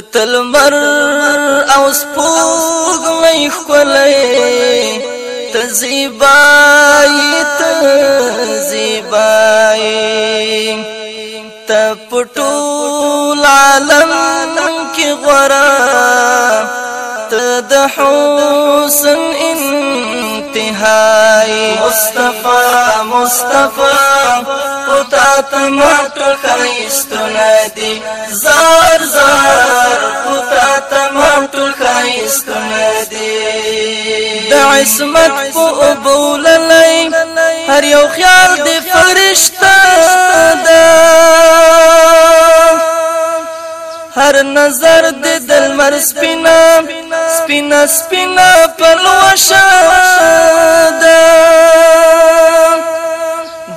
تتلمر او سپوږ مې خولې تزيبای تزيبای تپټول عالم کې غرا تدحسن ان تنهائی مصطفی مصطفی پتا تمت خیستن دی زار زار پتا تمت خیستن دی د عصمت په ابول لای هر یو خیال دی فرشتہ دا هر نظر دی دل مر سپینا سپینا سپینا پلوشا دا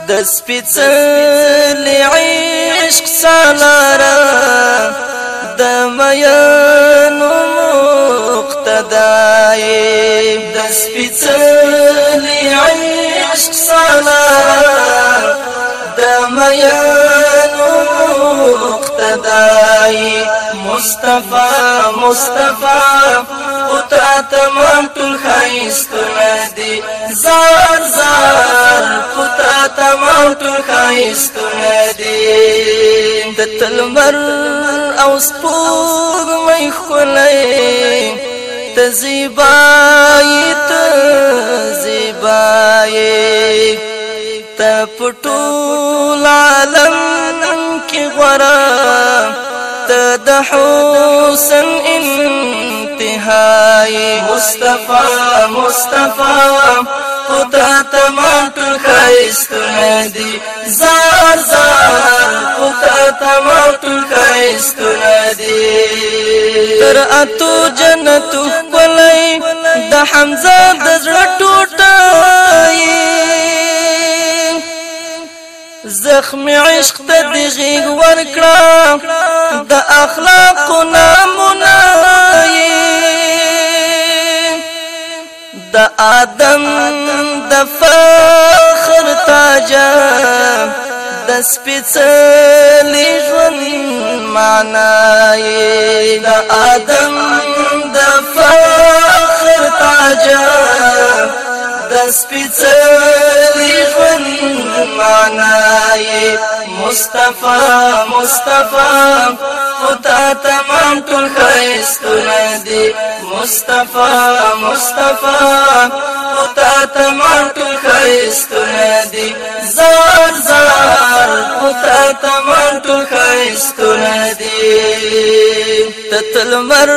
د سپیڅل عشق سالارا د مینو مقتدای د سپیڅل عشق سالارا د مینو مقتدای مصطفی مصطفی تا تمام ټول خایستونه دي زار زار خو تا تمام ټول خایستونه دي د تلمر او سپوږ مې خلای ته زیبای ته زیبای ته پټول عالم کې غره ته د حسن ان تنهایی مصطفی مصطفی خو تا تمام ټول خیستونه دي زار زار خو تا تمام ټول خیستونه دي تر اتو جنت خپلای د حمزه د زړه ټوټای زخم عشق ته دی غیګ ورکړه د اخلاق نام آدم د فخر تاجا د سپېڅلې ژوند معنا یې د آدم د فخر تاجا د سپېڅلې ژوند معنای مصطفی مصطفی خدا تمام ټول خیستونه دي مصطفی مصطفی خدا تمام ټول خیستونه دي زار زار خدا تمام ټول خیستونه دي تتل مر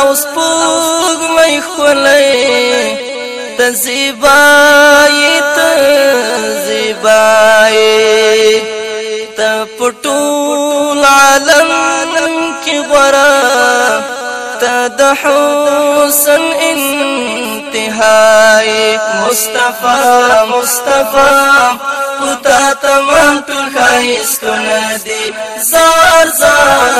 او سپوږ مې خلای ته زیبای ته زیبای ته پټول عالم کې غرا ته د حسن انتهای مصطفی مصطفی پتا تمام ټول خایستونه دي زار زار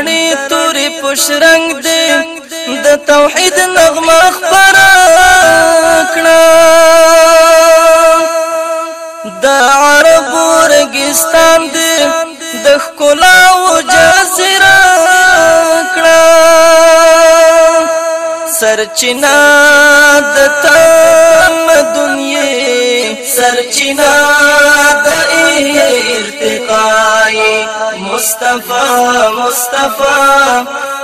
تڼي تورې پشرنګ دې د توحید نغمه خبر کړه د عرب ورګستان دې د ښکلا او جزیره کړه سرچینه د تمدن یې سرچینه د مصطفی مصطفی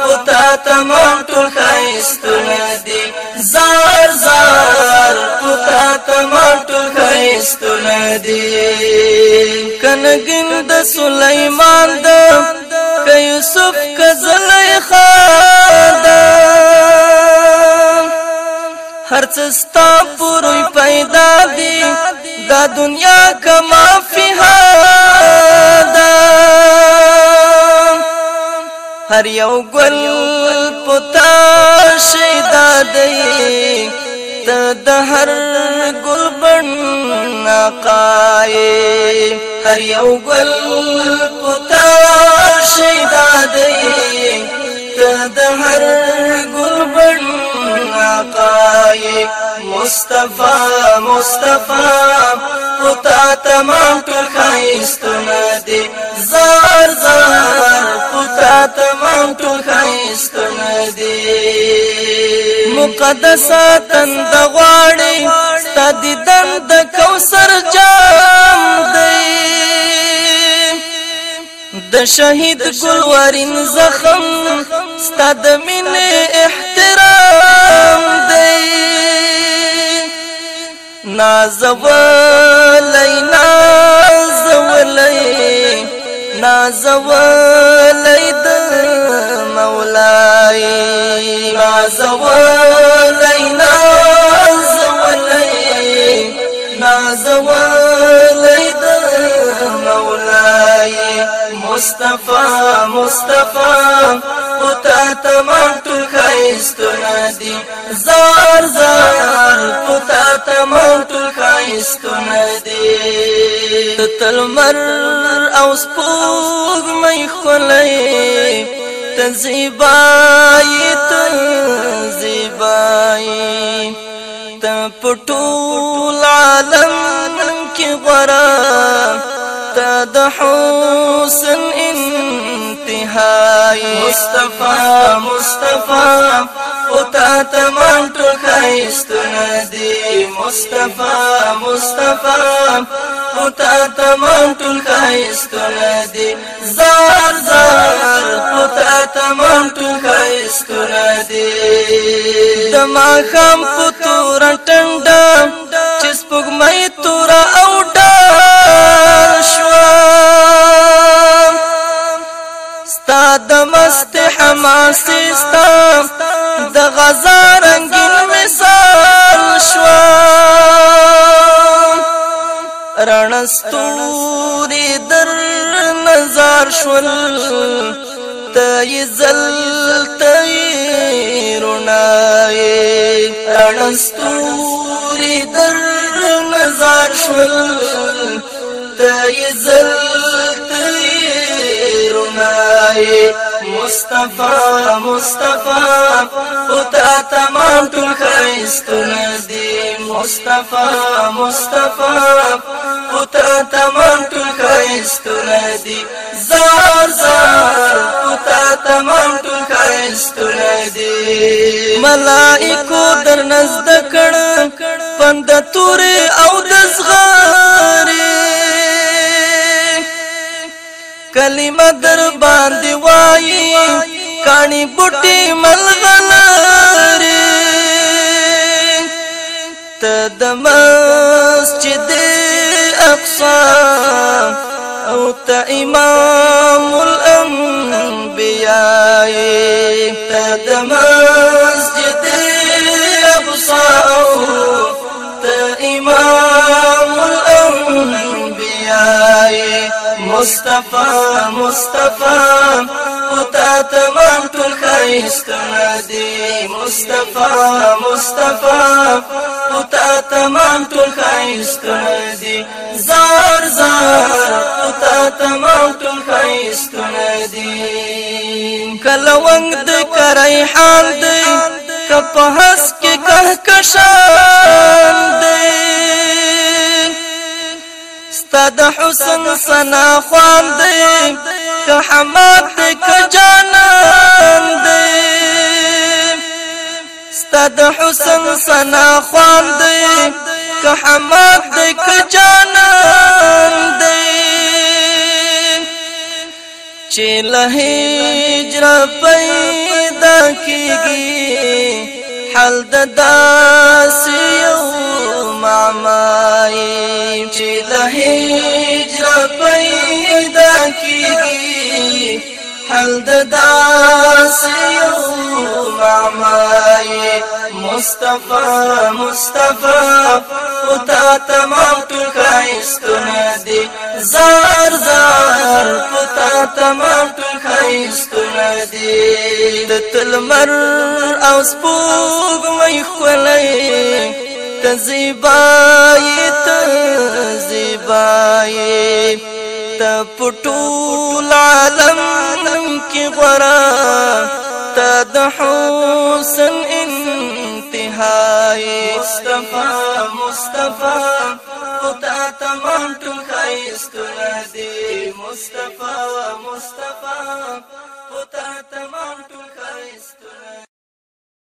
او تا تمام ټول خیستونه دي زار زار او تا تمام ټول خیستونه دي کنګین د سليمان د ک یوسف ک زلیخا د هرڅ ستا پوروي پیدا دي دا دنیا کما هر یو گل پتا شیدا دی ته د هر گل بن نقای هر یو گل پتا شیدا دی ته د هر گل بن حقائق مصطفی مصطفی او تا تمام ټول خایستونه دي زار زار او تا تمام ټول خایستونه دي مقدساتن د غواړي ستدي دند کوثر جام دی د شهید ګلورین زخم ستد من احسان نازولی نازولی نازولی د مولای نازولی نازولی نازولی د مولای مصطفی مصطفی او ته تمام خایستونه دي زار زار پتا تمام ټول خایستونه دي تلمر او سپوږ مې خلای تزیبای تزیبای ته پټول عالم کې غرا ته د حسن ان انتهای مصطفی مصطفی او تا تمام ټول خیستونه دی مصطفی مصطفی او تا تمام ټول خیستونه دی زار زار او تا تمام ټول خیستونه دی دما خام پتور ټنده چې سپوږمۍ تور او دست حماسستا د غزا رنگین مثال شوا رنستوري در نظر شول تیزل تیرونای رنستوري در نظر شول تیزل تیرونای مصطفی مصطفی او تا تمام ټول خیستونه دي مصطفی مصطفی او تا تمام ټول خیستونه دي زار زار او تا تمام ټول خیستونه دي ملائکو در نزد کړه پند تورې کلمه در باندې وایي کانی بوټي ملغلري ته د مسجد اقصا او ته امام الانبیاء ته د مسجد اقصا او ته امام الانبیاء مصطفی مصطفی او تا تمام ټول خیستنا دی مصطفی مصطفی او تا تمام ټول خیستنا دی زار زار او تا تمام ټول خیستنا دی کلوند د کرای حال دی کپ هس کې کهکشان دی ستا د حسن سنا خوان دی که حماد دی که جانان دی ستا د حسن سنا خوان دی که حماد دی که جانان دی چې له هجر پیدا کیږي حل د داسیو معمر حل د داس یو معمای مصطفی مصطفی او تا تمام ټول خایستونه دي زار زار او تا تمام ټول خایستونه دي د تلمر او سپوږ وای خلای تزیبای تزیبای ته پټول عالم کې غرا ته د حسن انتهای مصطفی مصطفی پتا ته مهټل خیستونه دی مصطفی مصطفی پتا ته مهټل